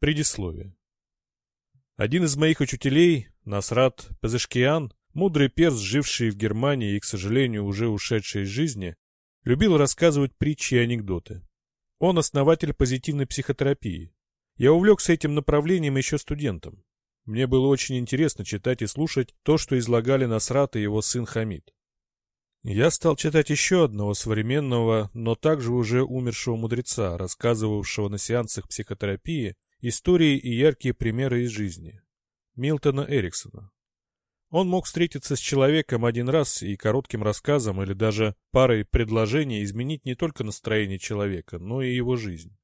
Предисловие. Один из моих учителей, Насрат Пазышкиан, мудрый перс, живший в Германии и, к сожалению, уже ушедший из жизни, любил рассказывать притчи и анекдоты. Он основатель позитивной психотерапии. Я увлекся этим направлением еще студентом. Мне было очень интересно читать и слушать то, что излагали Насрат и его сын Хамид. Я стал читать еще одного современного, но также уже умершего мудреца, рассказывавшего на сеансах психотерапии истории и яркие примеры из жизни. Милтона Эриксона. Он мог встретиться с человеком один раз и коротким рассказом или даже парой предложений изменить не только настроение человека, но и его жизнь.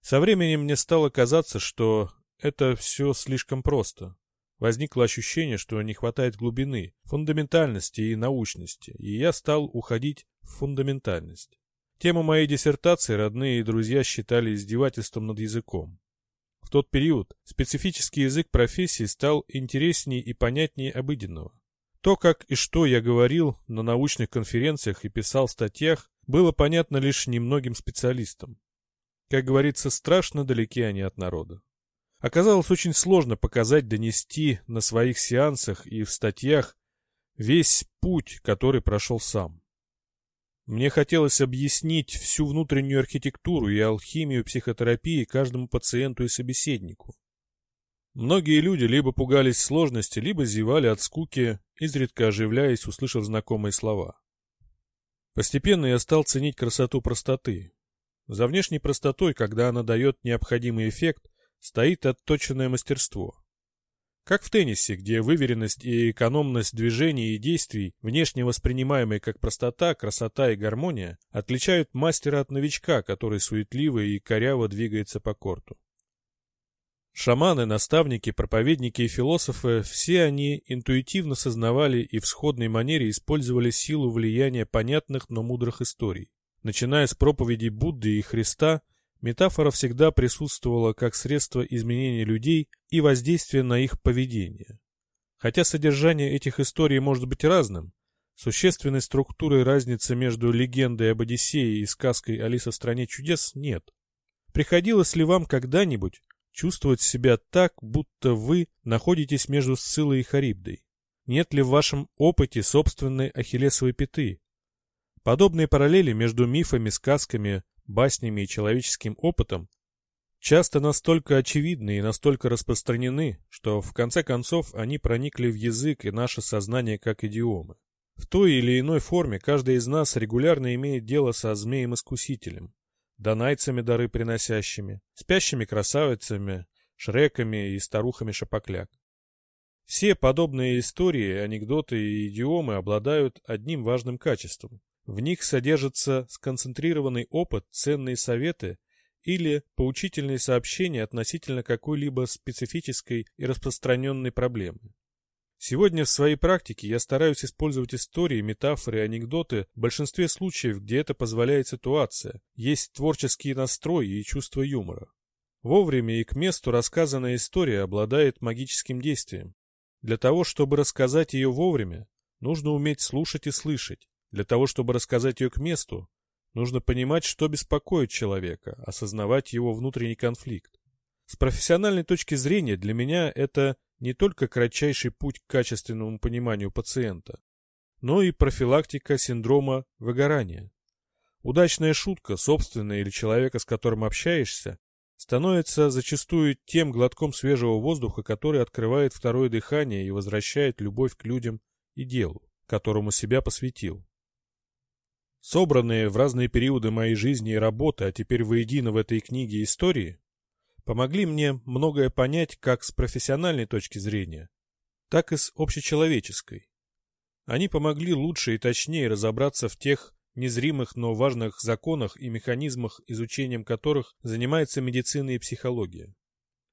Со временем мне стало казаться, что это все слишком просто. Возникло ощущение, что не хватает глубины, фундаментальности и научности, и я стал уходить в фундаментальность. Тему моей диссертации родные и друзья считали издевательством над языком. Тот период специфический язык профессии стал интереснее и понятнее обыденного. То, как и что я говорил на научных конференциях и писал в статьях, было понятно лишь немногим специалистам. Как говорится, страшно далеки они от народа. Оказалось очень сложно показать, донести на своих сеансах и в статьях весь путь, который прошел сам. Мне хотелось объяснить всю внутреннюю архитектуру и алхимию психотерапии каждому пациенту и собеседнику. Многие люди либо пугались сложности, либо зевали от скуки, изредка оживляясь, услышав знакомые слова. Постепенно я стал ценить красоту простоты. За внешней простотой, когда она дает необходимый эффект, стоит отточенное мастерство. Как в теннисе, где выверенность и экономность движений и действий, внешне воспринимаемые как простота, красота и гармония, отличают мастера от новичка, который суетливо и коряво двигается по корту. Шаманы, наставники, проповедники и философы – все они интуитивно сознавали и в сходной манере использовали силу влияния понятных, но мудрых историй. Начиная с проповедей Будды и Христа Метафора всегда присутствовала как средство изменения людей и воздействия на их поведение. Хотя содержание этих историй может быть разным, существенной структуры разницы между легендой об Одиссее и сказкой «Алиса в стране чудес» нет. Приходилось ли вам когда-нибудь чувствовать себя так, будто вы находитесь между Сциллой и Харибдой? Нет ли в вашем опыте собственной ахиллесовой пяты? Подобные параллели между мифами, сказками, баснями и человеческим опытом, часто настолько очевидны и настолько распространены, что в конце концов они проникли в язык и наше сознание как идиомы. В той или иной форме каждый из нас регулярно имеет дело со змеем-искусителем, донайцами дары приносящими, спящими красавицами, шреками и старухами шапокляк. Все подобные истории, анекдоты и идиомы обладают одним важным качеством. В них содержится сконцентрированный опыт, ценные советы или поучительные сообщения относительно какой-либо специфической и распространенной проблемы. Сегодня в своей практике я стараюсь использовать истории, метафоры, анекдоты в большинстве случаев, где это позволяет ситуация, есть творческий настрой и чувство юмора. Вовремя и к месту рассказанная история обладает магическим действием. Для того, чтобы рассказать ее вовремя, нужно уметь слушать и слышать, для того, чтобы рассказать ее к месту, нужно понимать, что беспокоит человека, осознавать его внутренний конфликт. С профессиональной точки зрения для меня это не только кратчайший путь к качественному пониманию пациента, но и профилактика синдрома выгорания. Удачная шутка, собственная или человека, с которым общаешься, становится зачастую тем глотком свежего воздуха, который открывает второе дыхание и возвращает любовь к людям и делу, которому себя посвятил. Собранные в разные периоды моей жизни и работы, а теперь воедино в этой книге истории, помогли мне многое понять как с профессиональной точки зрения, так и с общечеловеческой. Они помогли лучше и точнее разобраться в тех незримых, но важных законах и механизмах, изучением которых занимается медицина и психология.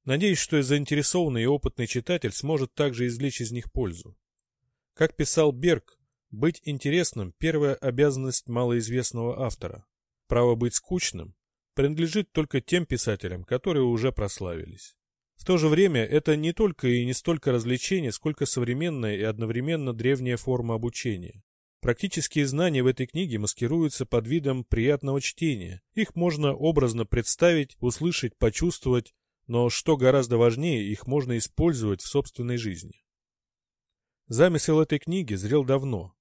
Надеюсь, что заинтересованный и опытный читатель сможет также извлечь из них пользу. Как писал Берг, быть интересным – первая обязанность малоизвестного автора. Право быть скучным принадлежит только тем писателям, которые уже прославились. В то же время это не только и не столько развлечение, сколько современная и одновременно древняя форма обучения. Практические знания в этой книге маскируются под видом приятного чтения. Их можно образно представить, услышать, почувствовать, но что гораздо важнее, их можно использовать в собственной жизни. Замысел этой книги зрел давно.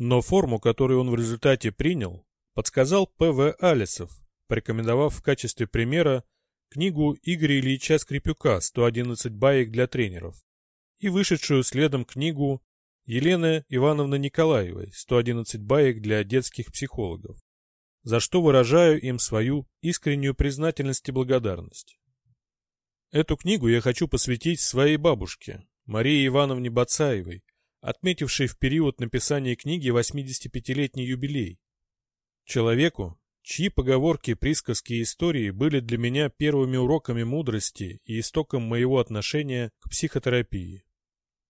Но форму, которую он в результате принял, подсказал П.В. Алисов, порекомендовав в качестве примера книгу Игоря Ильича Скрипюка «111 баек для тренеров» и вышедшую следом книгу Елены Ивановны Николаевой «111 баек для детских психологов», за что выражаю им свою искреннюю признательность и благодарность. Эту книгу я хочу посвятить своей бабушке, Марии Ивановне Бацаевой, отметившей в период написания книги 85-летний юбилей. Человеку, чьи поговорки, присказки и истории были для меня первыми уроками мудрости и истоком моего отношения к психотерапии.